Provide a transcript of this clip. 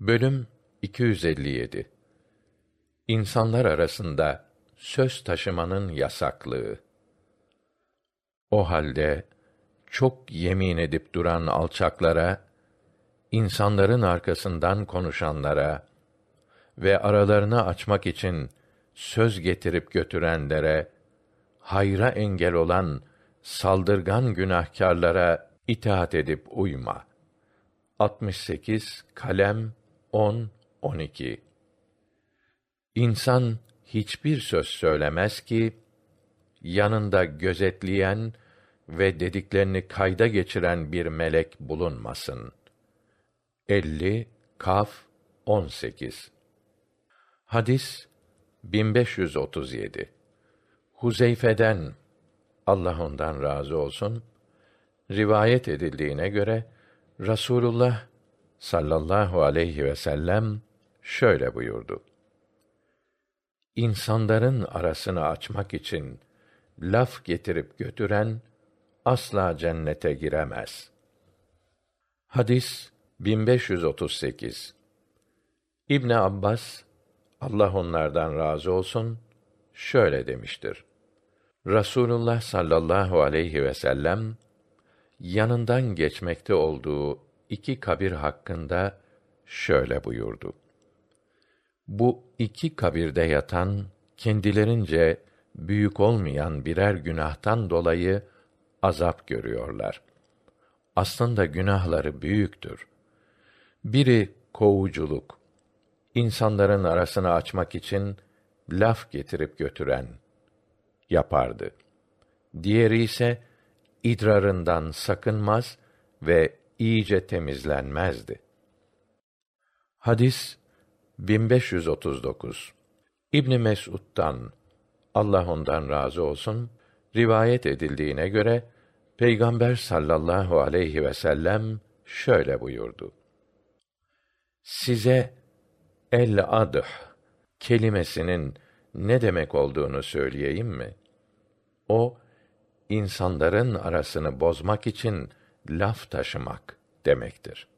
Bölüm 257 İnsanlar arasında söz taşımanın yasaklığı. O halde çok yemin edip duran alçaklara, insanların arkasından konuşanlara ve aralarını açmak için söz getirip götürenlere, hayra engel olan saldırgan günahkârlara itaat edip uyma. 68 Kalem 10 12 İnsan hiçbir söz söylemez ki yanında gözetleyen ve dediklerini kayda geçiren bir melek bulunmasın. 50 Kaf 18 Hadis 1537 Huzeyfe'den Allah ondan razı olsun rivayet edildiğine göre Rasulullah sallallahu aleyhi ve sellem şöyle buyurdu. İnsanların arasını açmak için laf getirip götüren asla cennete giremez. Hadis 1538 İbn Abbas Allah onlardan razı olsun şöyle demiştir. Rasulullah sallallahu aleyhi ve sellem yanından geçmekte olduğu iki kabir hakkında şöyle buyurdu. Bu iki kabirde yatan kendilerince büyük olmayan birer günahtan dolayı azap görüyorlar. Aslında günahları büyüktür. Biri kovuculuk, insanların arasını açmak için laf getirip götüren yapardı. Diğeri ise idrarından sakınmaz ve iyice temizlenmezdi. Hadis 1539 İbn Mes'ud'dan Allah ondan razı olsun rivayet edildiğine göre Peygamber sallallahu aleyhi ve sellem şöyle buyurdu. Size el adh kelimesinin ne demek olduğunu söyleyeyim mi? O insanların arasını bozmak için laf taşımak demektir.